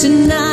tonight.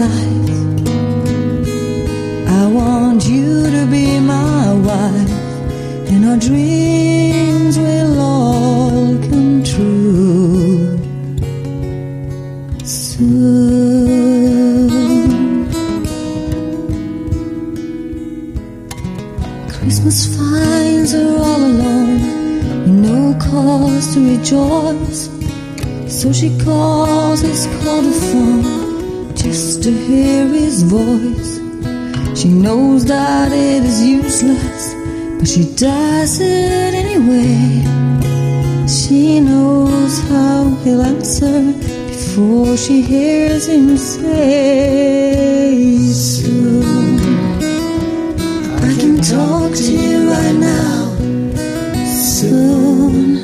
I want you to be my wife, and our dreams will all come true soon. Christmas finds her all alone, no cause to rejoice, so she calls. voice. She knows that it is useless, but she does it anyway. She knows how he'll answer before she hears him say, Soon I can talk to you right now. Soon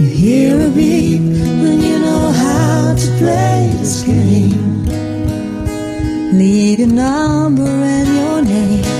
you hear a beep when you know how to play this game need a number and your name.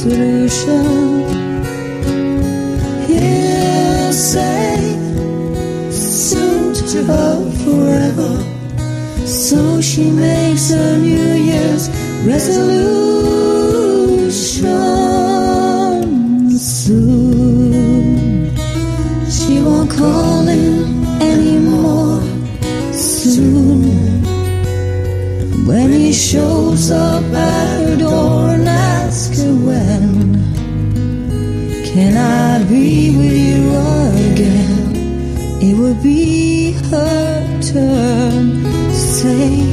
solution. You say soon to hope forever, so she makes a New Year's resolution. Soon she won't call him anymore. Soon when he shows up. would be her turn. To say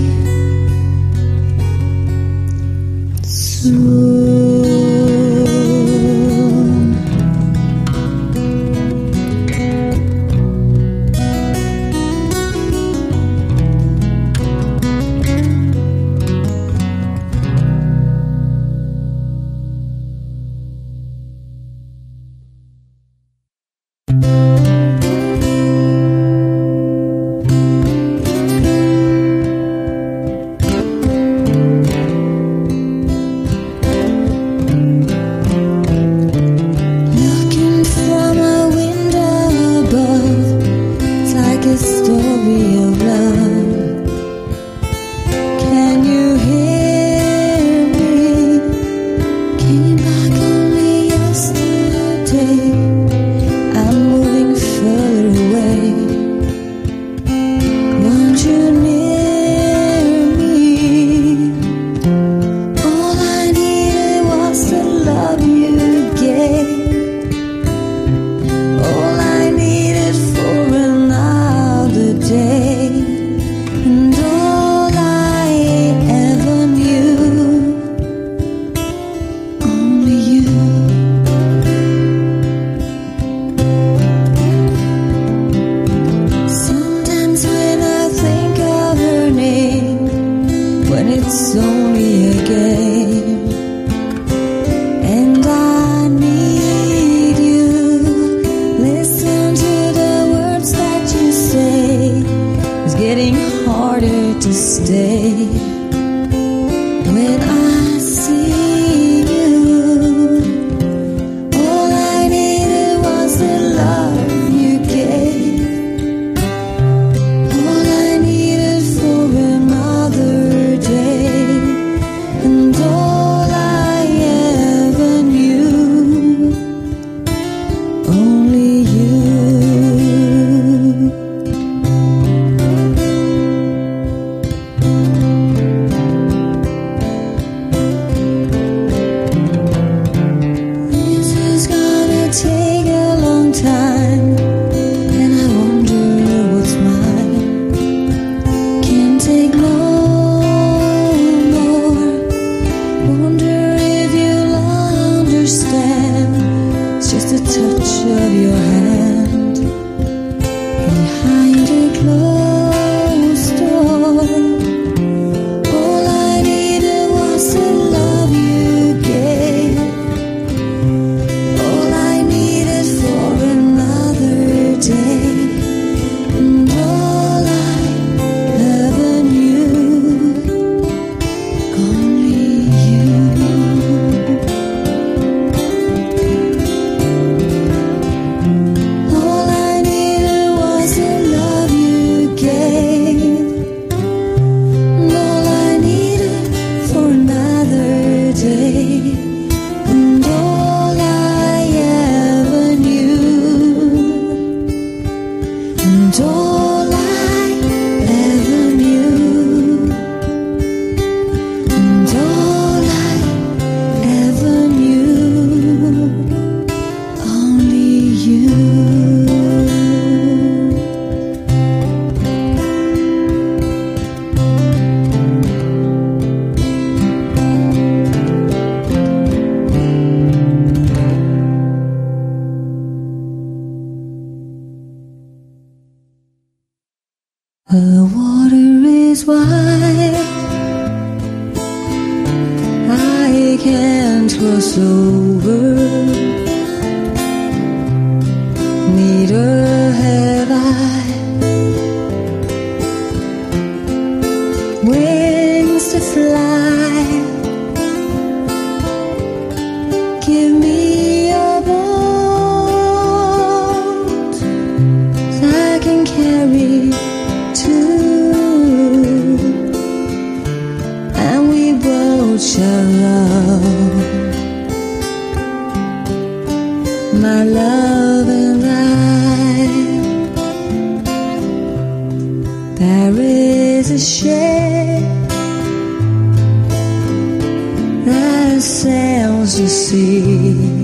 mexer a céus de si.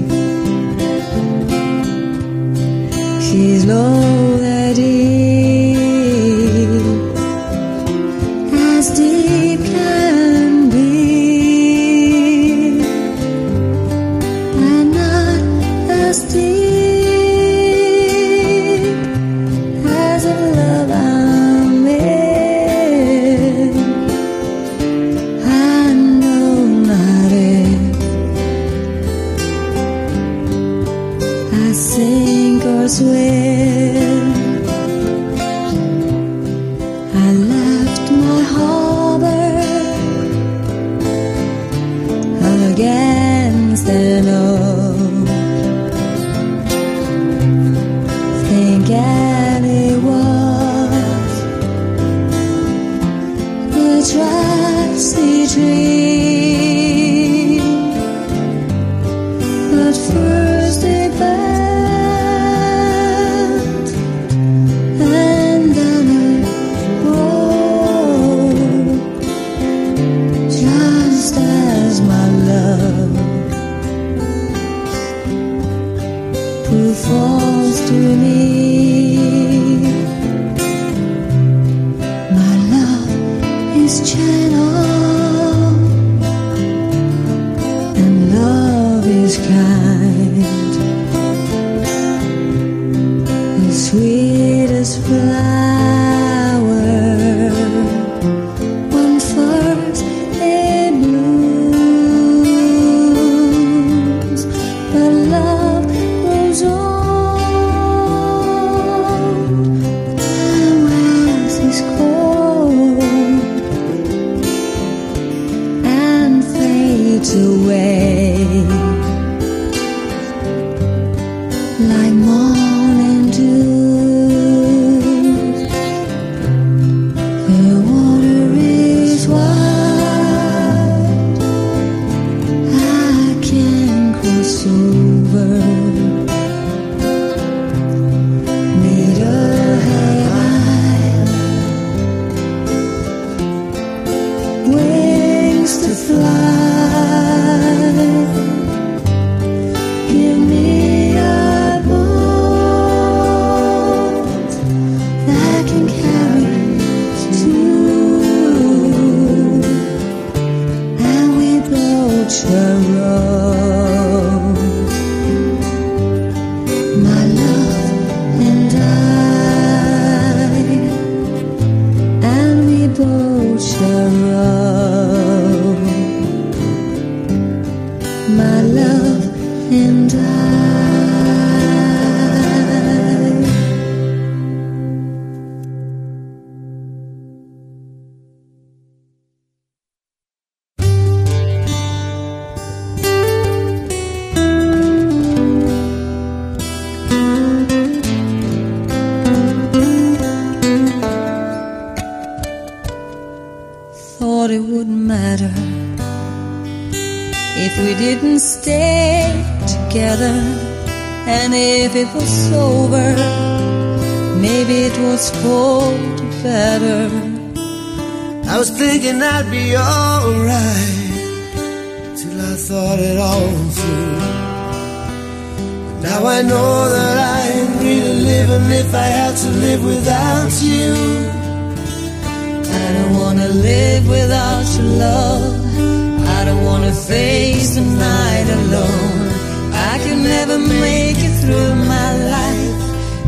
a night alone. I could never make it through my life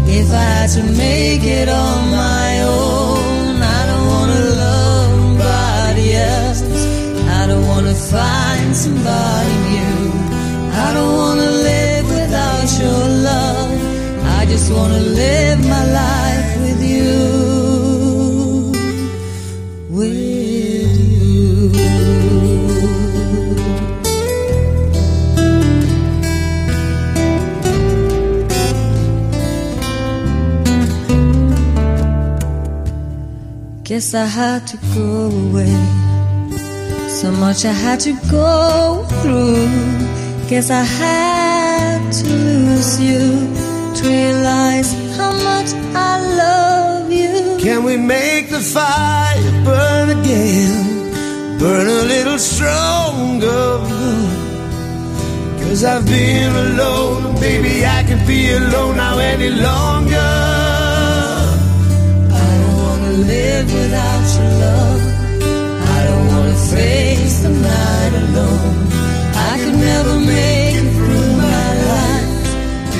if I had to make it on my own. I don't wanna love somebody else. I don't wanna find somebody new. I don't wanna live without your love. I just wanna live my life. Guess I had to go away. So much I had to go through. Guess I had to lose you to realize how much I love you. Can we make the fire burn again? Burn a little stronger. Cause I've been alone, baby. I can be alone now any longer. Live without your love. I don't wanna face the night alone. I could never make it through my life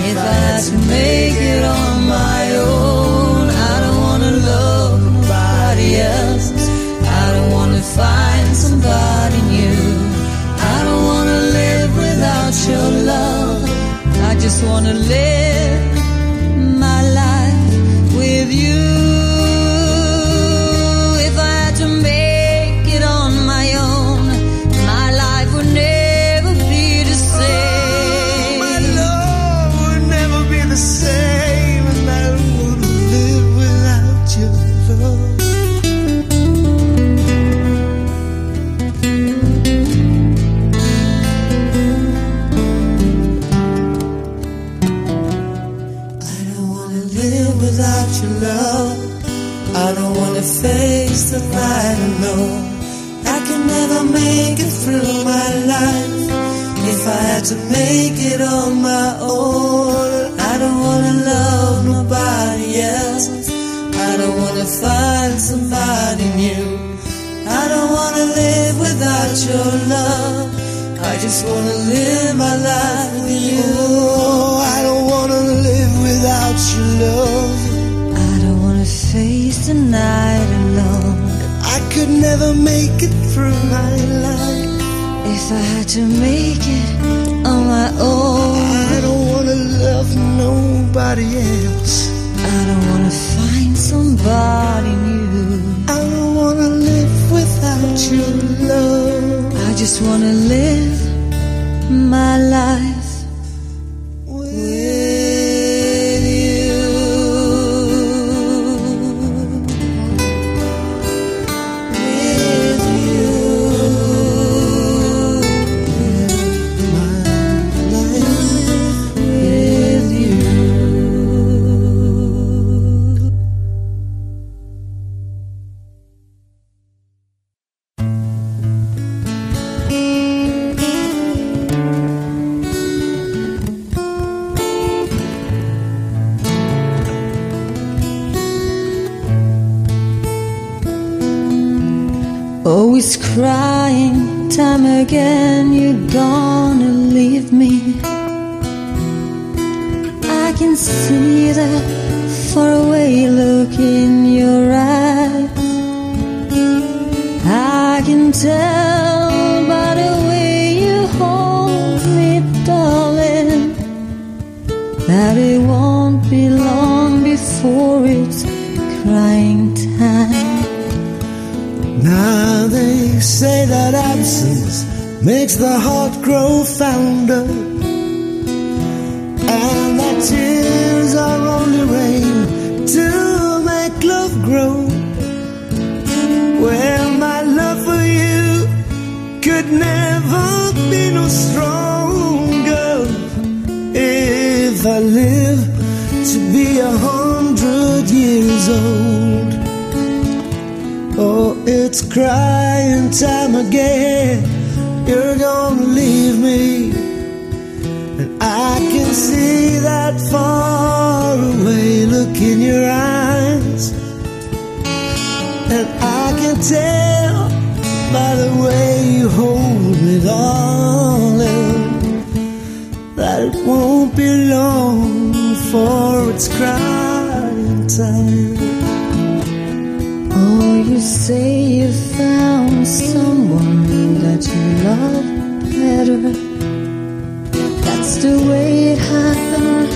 if I had to make it on If I had to make it on my own, I don't wanna love nobody else. I don't wanna find somebody new. I don't wanna live without your love. I just wanna live my life it's crying time. Now they say that absence makes the heart grow fonder, and that tears are only rain to make love grow. Well, my love for you could never be no stronger if I crying time again. You're gonna leave me. And I can see that far away look in your eyes. And I can tell by the way you hold me, darling, that it won't be long before it's crying time. Oh, you say found someone that you love better. That's the way it happened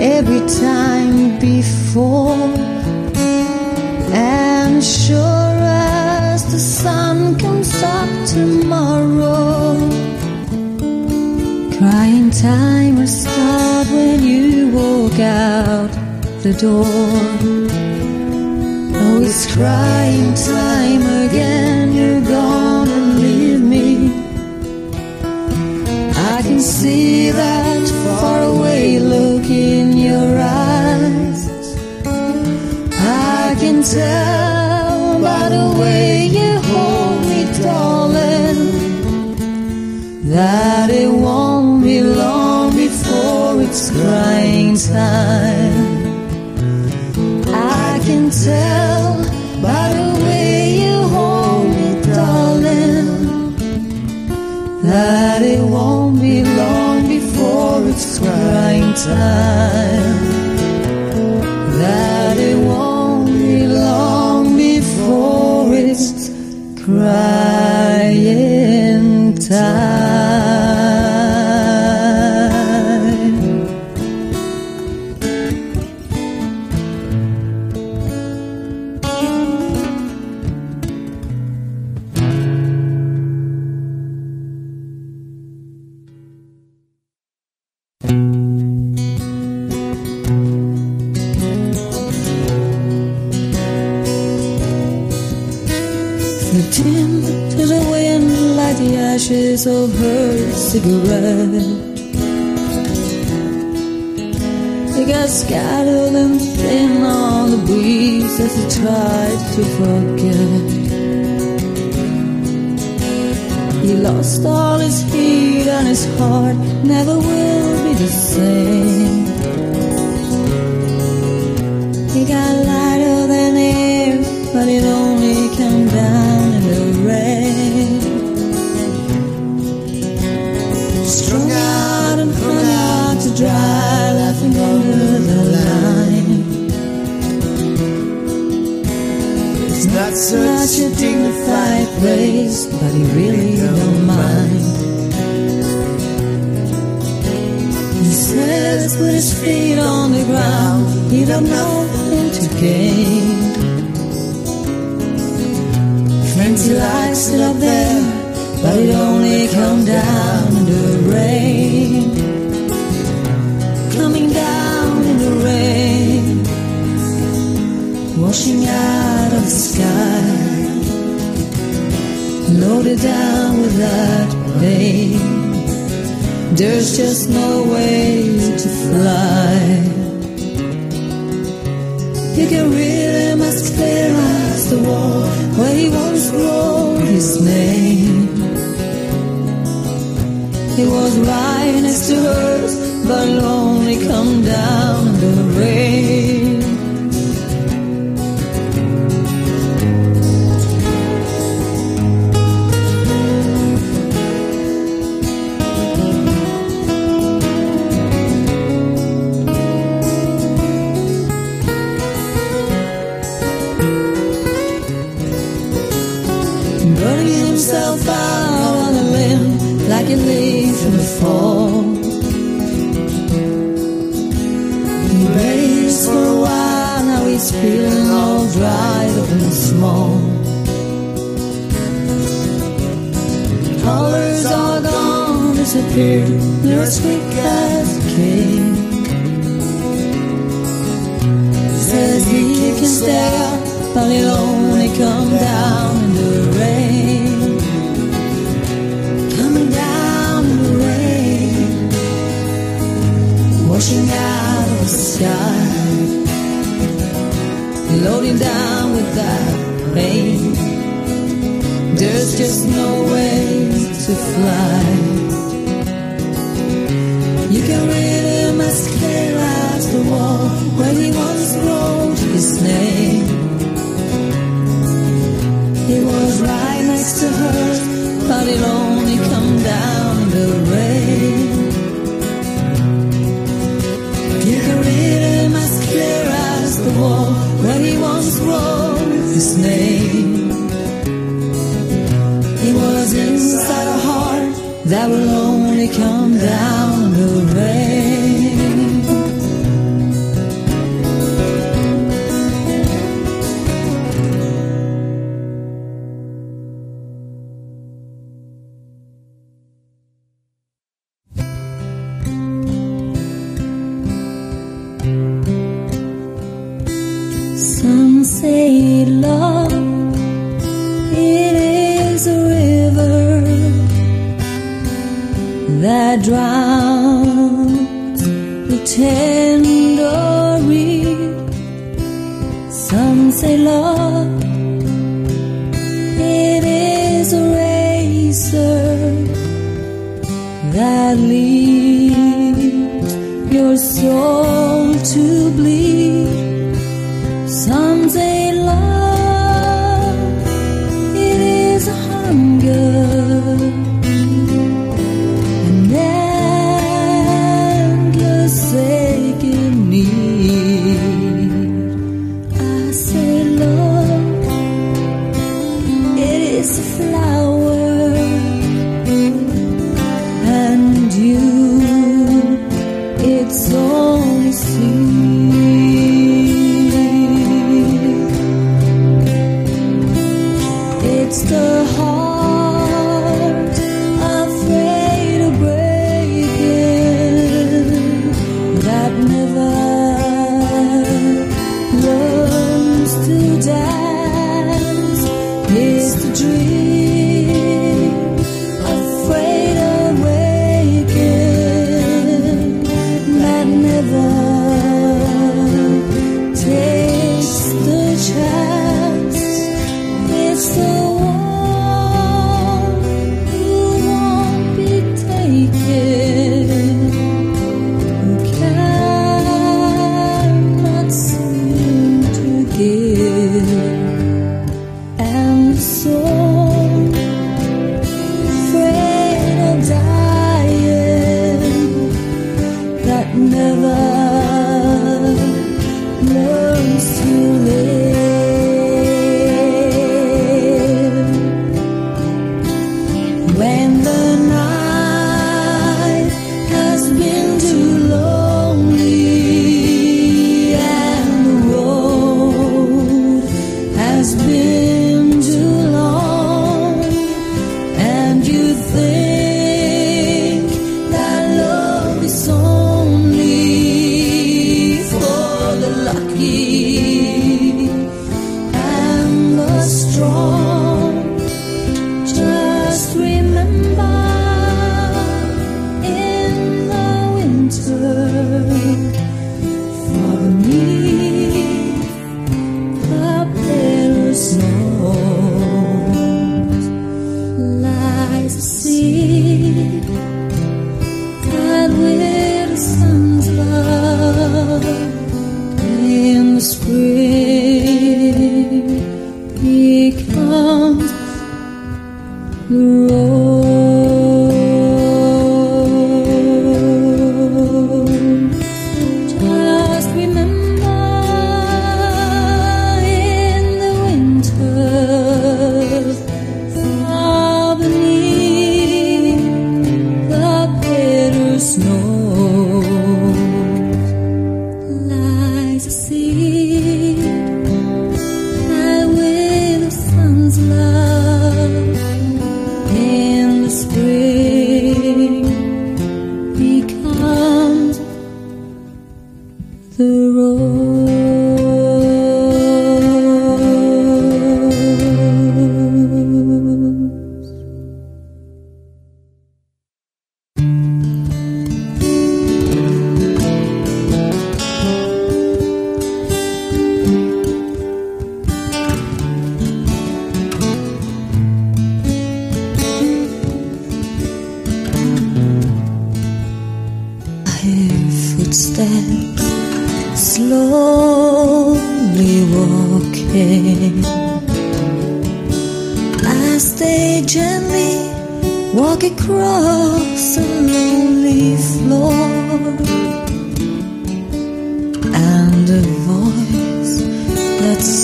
every time before. And sure as the sun comes up tomorrow, crying time will start when you walk out the door. Oh, it's crying time see that far away look in your eyes. I can tell by the way you hold me, darling, that it won't be long before it's crying time. Time. That it won't be long before it's crying Floating to the wind like the ashes of her cigarette. It got scattered and thin on the breeze as he tried to forget. He lost all his heat and his heart never will be the same. He got Such a dignified place, but he really don't mind. He says with his feet on the ground, he don't know nothing to gain. Friends he likes it up there, but it only come down washing out of the sky, loaded down with that pain. There's just no way to fly. You can really must clear as the wall where he once wrote his name. It was right next to hers, but only come down the rain. Disappeared, they're as quick as they came. Says he can stay up, but it'll only come down in the rain. Coming down in the rain, washing out of the sky, loading down with that pain. There's just no way to fly. You can read him as clear as the wall where he once wrote his name. He was right next to her, but it only come down the rain. You can read him as clear as the wall where he once wrote his name. He was inside a heart that will only come down the rain. that leave your soul to bleed. Someday, love, it is hunger.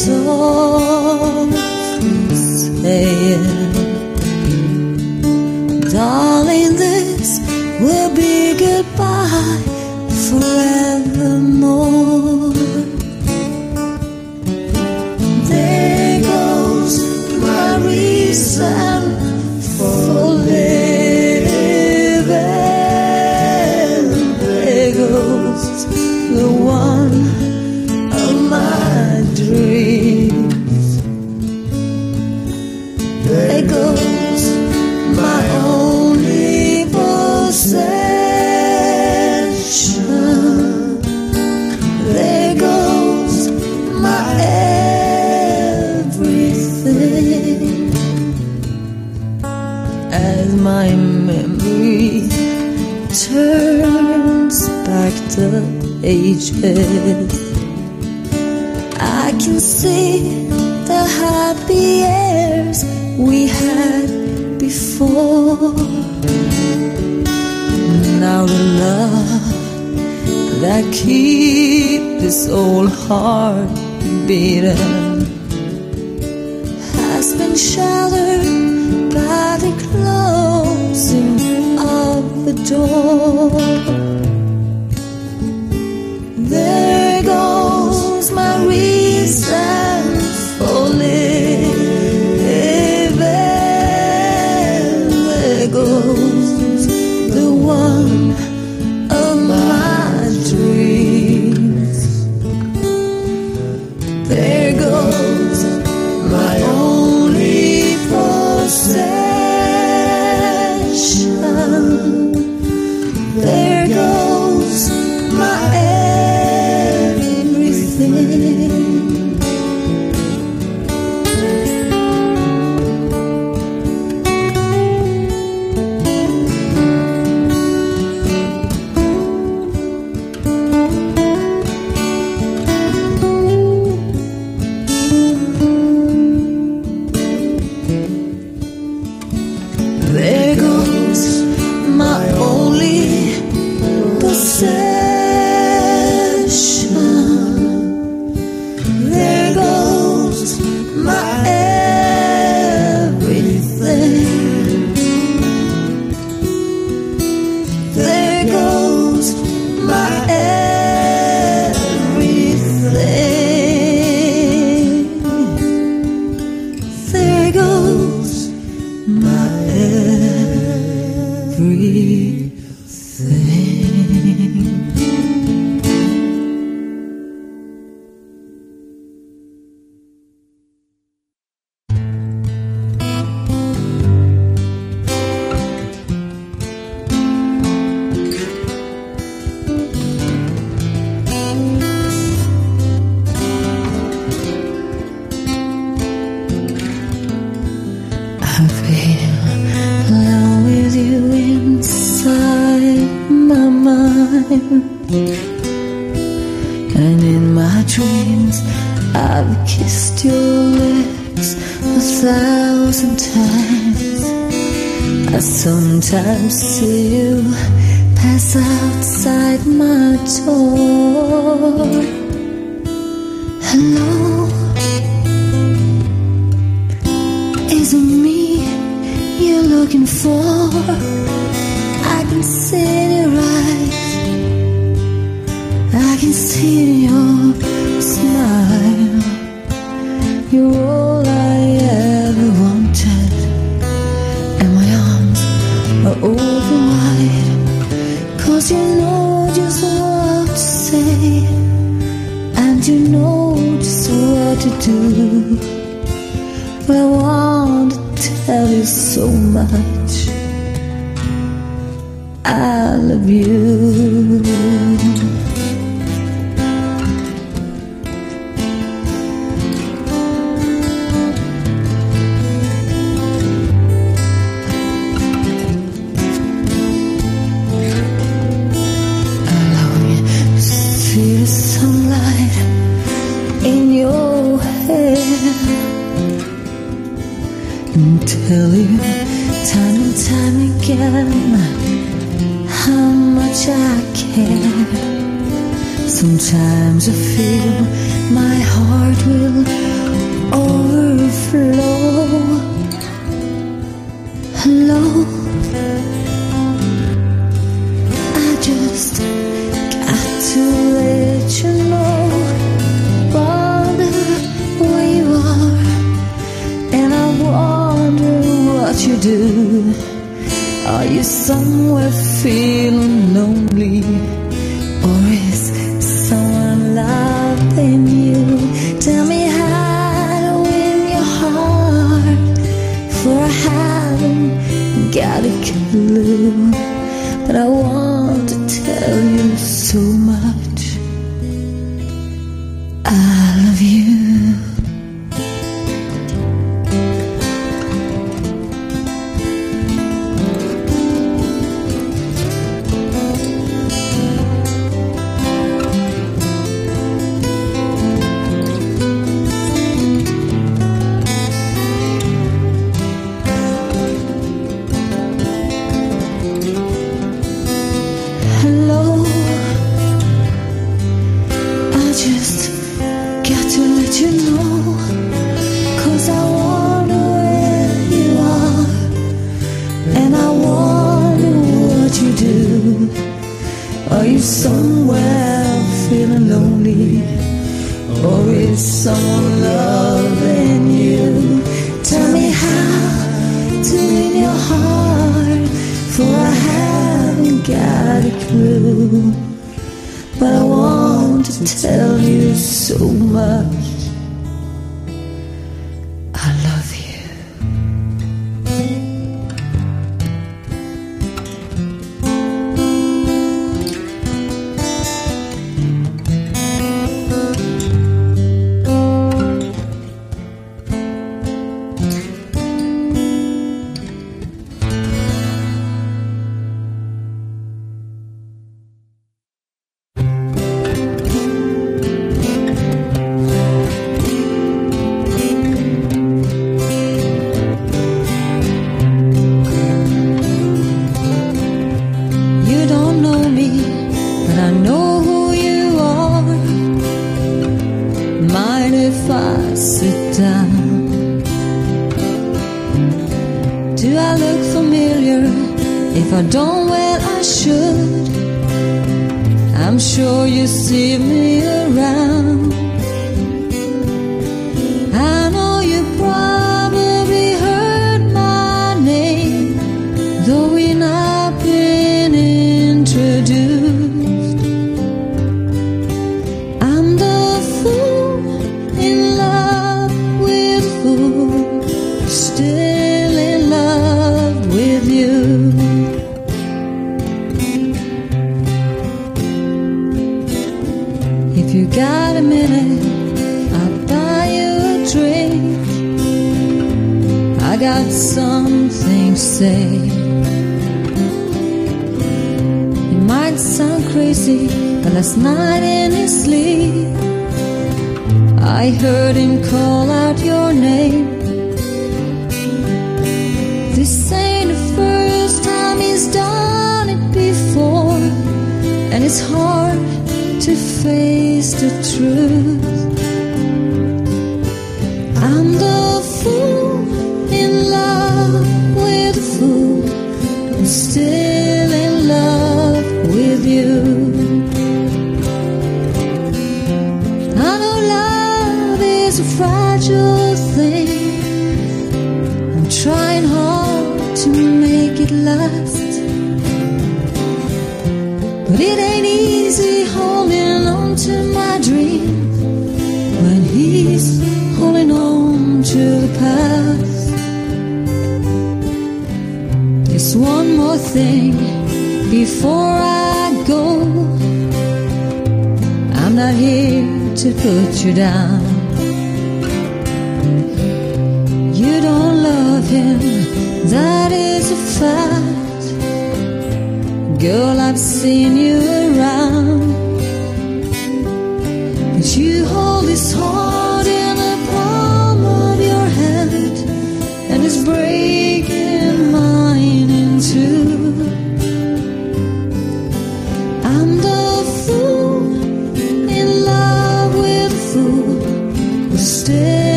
走。中。você. Cause you know just what to say And you know just what to do. But I want to tell you so much. I love you. Sometimes I feel my heart will overflow. I can live. But I want to tell you so much. got something to say. It might sound crazy, but last night in his sleep, I heard him call out your name. This ain't the first time he's done it before, and it's hard to face the truth. before I go. I'm not here to put you down. You don't love him, that is a fact. Girl, I've seen you around. But you hold this heart.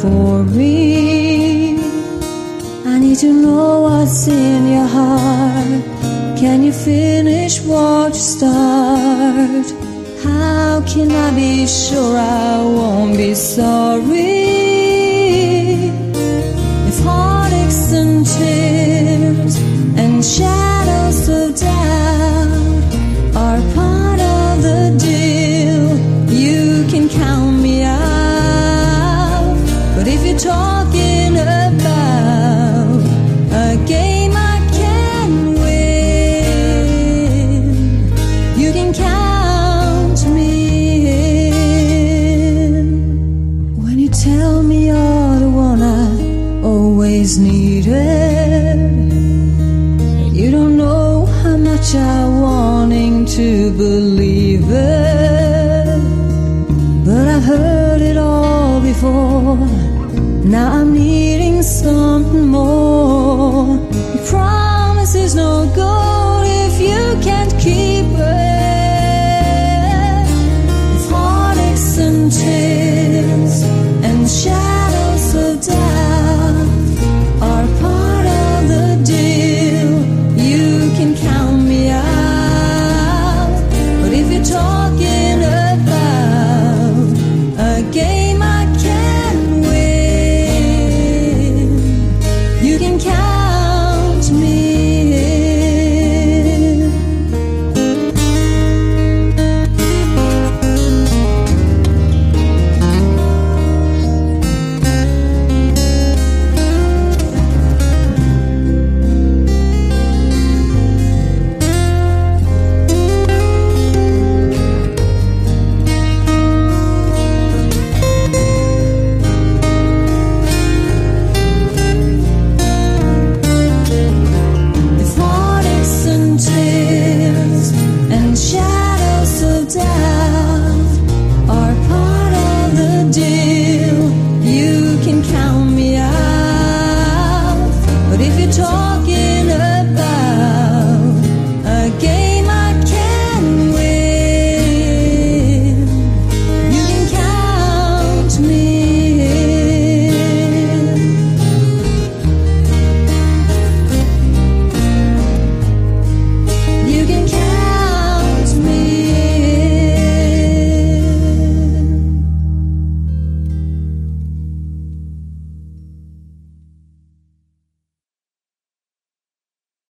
for me. I need to know what's in your heart. Can you finish what you start? How can I be sure I won't be sorry? If heartaches and tears and shadows.